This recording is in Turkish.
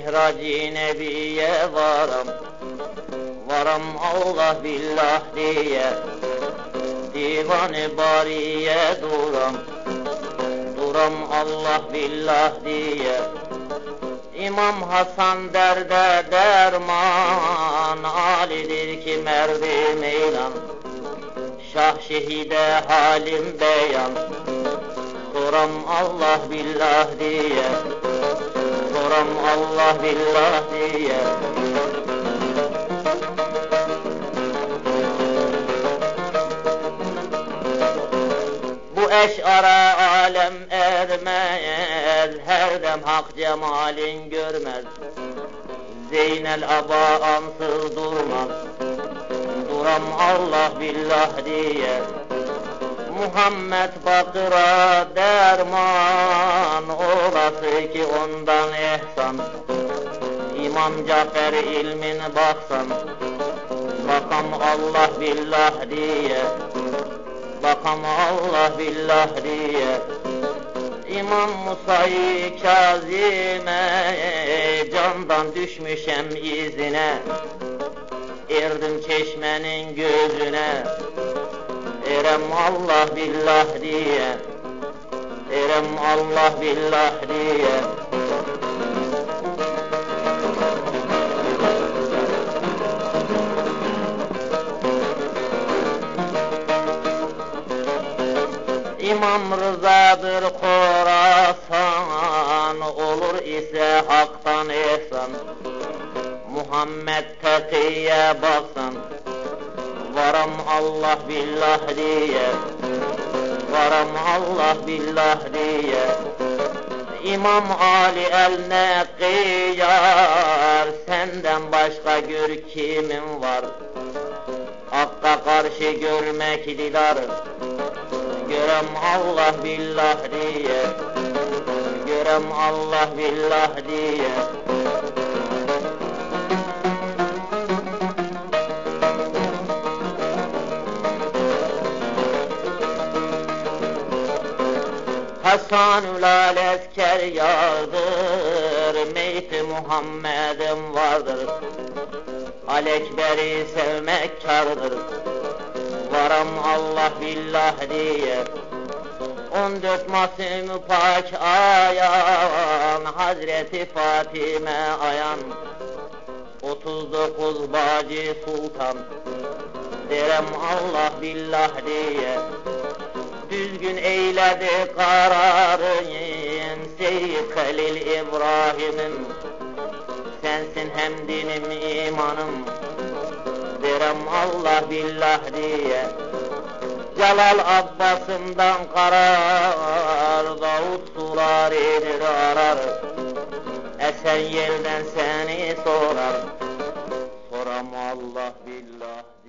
Mihraci Nebiye varam. Varam Allah billah diye. Divanı bariye duram. Duram Allah billah diye. İmam Hasan derde derman Alidir ki merdi meydan Şah şehide halim beyan. Soram Allah billah diye Soram Allah billah diye Bu eşara alem ermez Her dem hak cemalin görmez. Zeynel aba ansız durmaz Duram Allah billah diye. Muhammed Bakır'a derman Olası ki ondan ehsan. İmam Cafer ilmin baksan. Bakam Allah billah diye. Bakam Allah billah diye. İmam Musa'yı Kazim'e Candan düşmüşem izine. Erdim çeşmenin gözüne. Erem Allah billah diye Erem Allah billah diye. İmam Rıza'dır Khorasan Olur ise haktan ehsan. Muhammed Tekiye baksan Varam Allah billah diye Varam Allah billah diye. İmam Ali el Nekiyar Senden başka gör kimin var? Hakka karşı görmek didar Görem Allah billah diye. Görem Allah billah diye Hasanül Alesker yağdır Meyti Muhammed'im vardır. Alekber'i sevmek kardır Varam Allah billah diye. On dört masum pak ayan Hazreti Fatime ayan. Otuz dokuz bacı sultan. Derem Allah billah diye Düzgün eyledi kararın Seyyid Halil İbrahim'im. Sensin hem dinim imanım Derem Allah billah diye. Celal Abbas'ımdan karar Davut sular edir arar. Esen yelden seni sorar Soram Allah billah